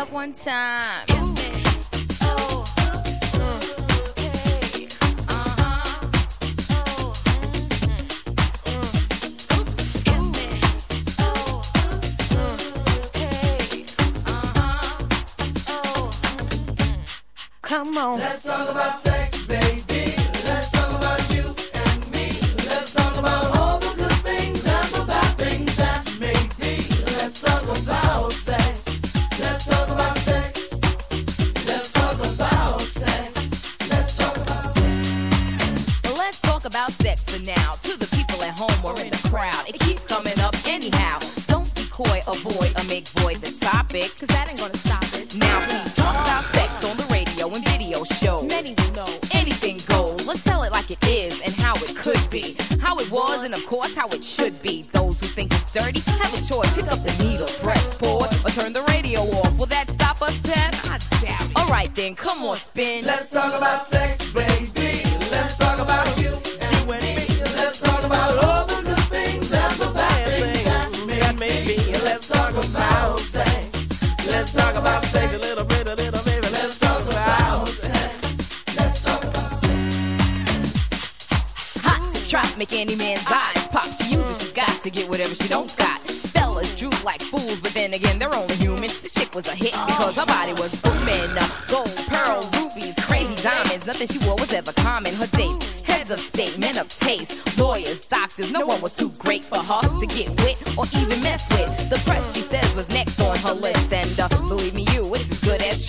up one time. Talk. A little bit, a little baby. Let's talk about sex. Let's talk about sex. Hot to trap, make any man's eyes pop. She uses, she got to get whatever she don't got. Fellas droop like fools, but then again, they're only human. The chick was a hit because her body was booming. Gold, pearl, rubies, crazy diamonds. Nothing she wore was ever common. Her dates, heads of state, men of taste, lawyers, doctors. No one was too great for her to get with or even mess with. The press, she says, was next on her list. And uh,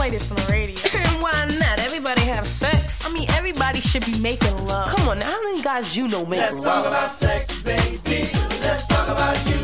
play this on the radio. Why not? Everybody have sex. I mean, everybody should be making love. Come on, now, how many guys you know make love? Let's talk about sex, baby. Let's talk about you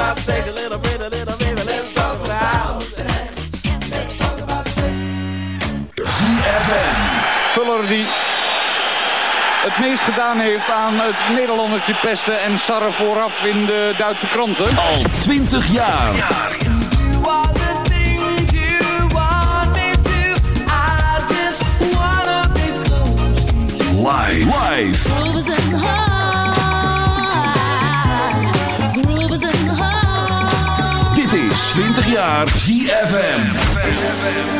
about sex a little bit, a little bit. Let's talk about sex. Let's talk about sex. ZFM. Vuller die het meest gedaan heeft aan het Nederlandertje pesten en sarren vooraf in de Duitse kranten. Al 20 jaar. Live. Live. ZFM.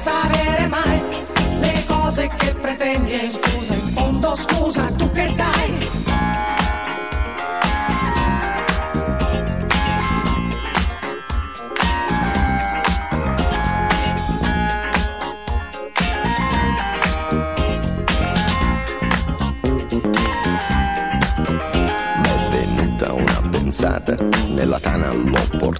Senza avere mai le cose che pretendi e scusa, in fondo scusa, tu che dai? nella tana l'ho portata,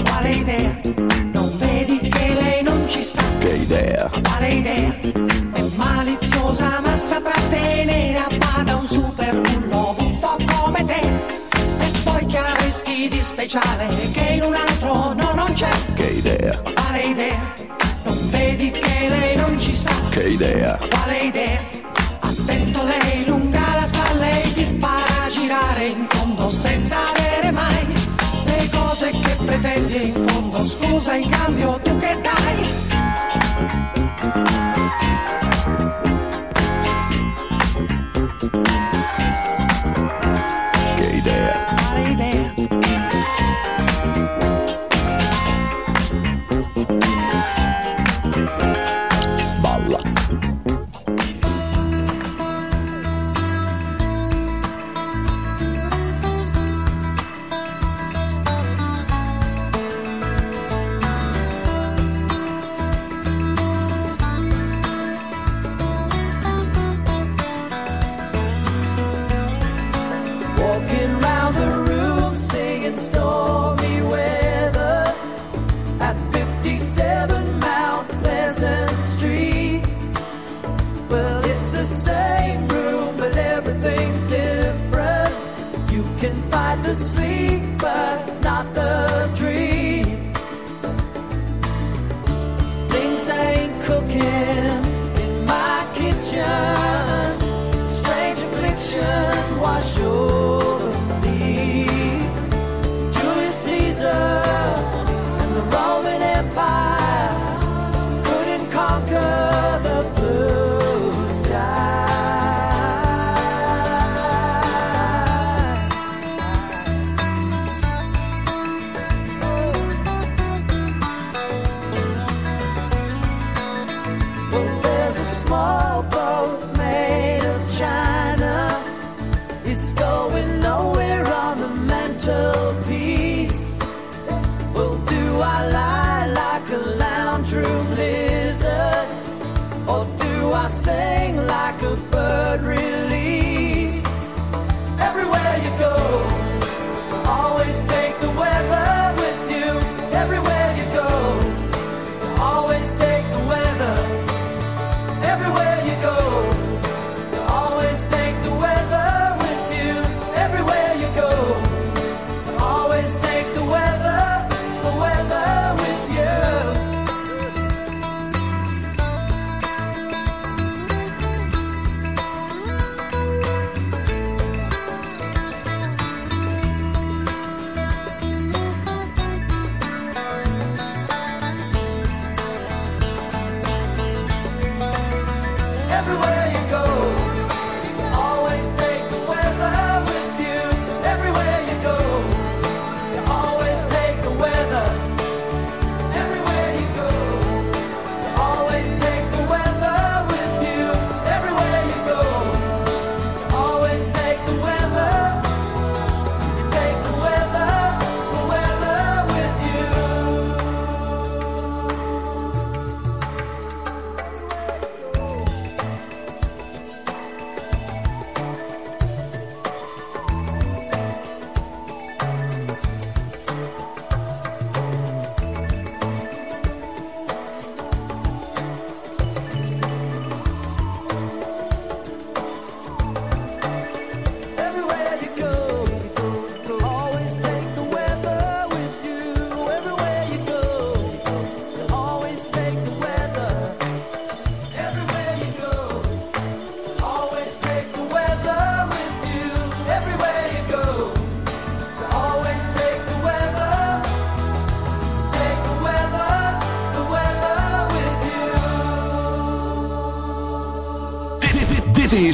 Quale idea? Non vedi che lei non ci sta? che idea, Quale idea? È maliziosa ma saprà tenere a bada un super bullo buffo come te. E poi che avresti di speciale che in un altro no non c'è? che idea, Quale idea? Non vedi che lei non ci sta? che idea, Quale idea? Attento lei lunga la sa, lei ti farà girare in tondo senza avere Pretende in dos cosas in cambio Tu qué das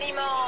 你们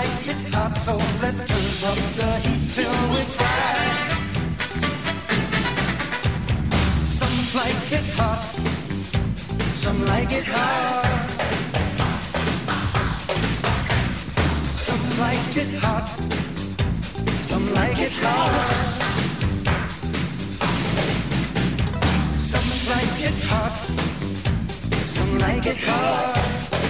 like it hot, so let's turn up the heat till we fry. Some like it hot, some like it hot. Some like it hot, some like it hot. Some like it hot, some like it hot.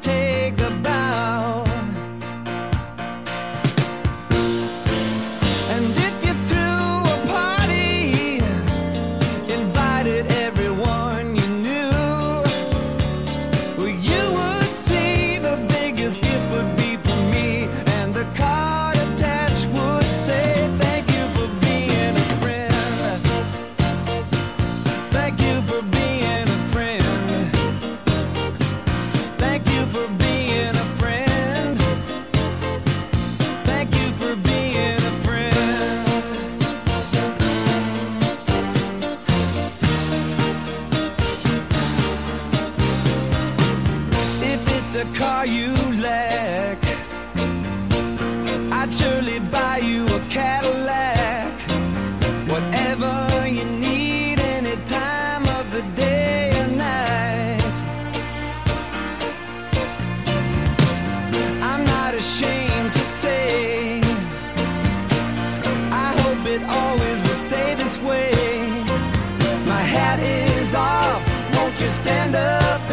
take a bow.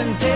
seven days.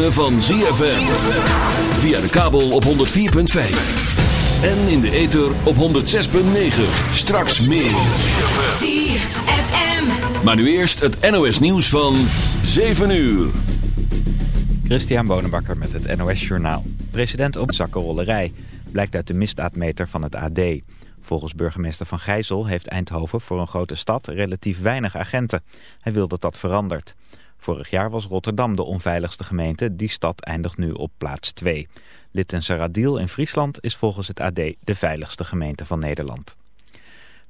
Ritme van ZFM. Via de kabel op 104.5. En in de ether op 106.9. Straks meer. ZFM. Maar nu eerst het NOS nieuws van 7 uur. Christian Bonenbakker met het NOS Journaal. President op zakkenrollerij. Blijkt uit de misdaadmeter van het AD. Volgens burgemeester Van Gijzel heeft Eindhoven voor een grote stad relatief weinig agenten. Hij wil dat dat verandert. Vorig jaar was Rotterdam de onveiligste gemeente. Die stad eindigt nu op plaats 2. Littenseradiel in Friesland is volgens het AD de veiligste gemeente van Nederland.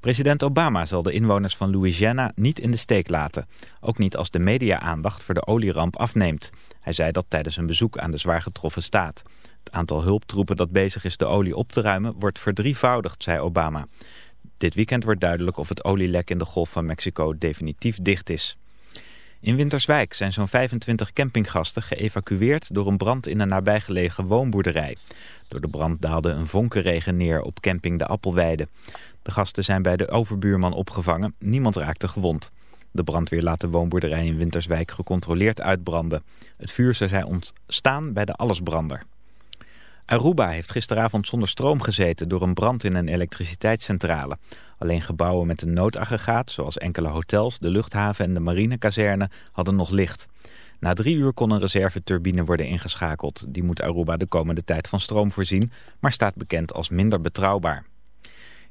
President Obama zal de inwoners van Louisiana niet in de steek laten. Ook niet als de media-aandacht voor de olieramp afneemt. Hij zei dat tijdens een bezoek aan de zwaar getroffen staat. Het aantal hulptroepen dat bezig is de olie op te ruimen wordt verdrievoudigd, zei Obama. Dit weekend wordt duidelijk of het olielek in de Golf van Mexico definitief dicht is. In Winterswijk zijn zo'n 25 campinggasten geëvacueerd door een brand in een nabijgelegen woonboerderij. Door de brand daalde een vonkenregen neer op camping De Appelweide. De gasten zijn bij de overbuurman opgevangen. Niemand raakte gewond. De brandweer laat de woonboerderij in Winterswijk gecontroleerd uitbranden. Het vuur zou zijn ontstaan bij de allesbrander. Aruba heeft gisteravond zonder stroom gezeten door een brand in een elektriciteitscentrale. Alleen gebouwen met een noodaggregaat, zoals enkele hotels, de luchthaven en de marinekazerne, hadden nog licht. Na drie uur kon een reserveturbine worden ingeschakeld. Die moet Aruba de komende tijd van stroom voorzien, maar staat bekend als minder betrouwbaar.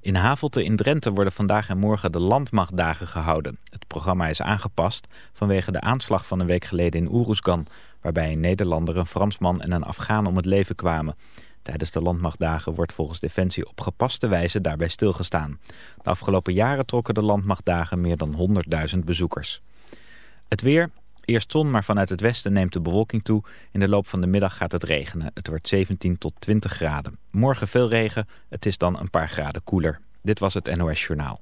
In Havelte in Drenthe worden vandaag en morgen de Landmachtdagen gehouden. Het programma is aangepast vanwege de aanslag van een week geleden in Oeroesgan, waarbij een Nederlander, een Fransman en een Afghaan om het leven kwamen. Tijdens de Landmachtdagen wordt volgens Defensie op gepaste wijze daarbij stilgestaan. De afgelopen jaren trokken de Landmachtdagen meer dan 100.000 bezoekers. Het weer, eerst zon, maar vanuit het westen neemt de bewolking toe. In de loop van de middag gaat het regenen. Het wordt 17 tot 20 graden. Morgen veel regen, het is dan een paar graden koeler. Dit was het NOS Journaal.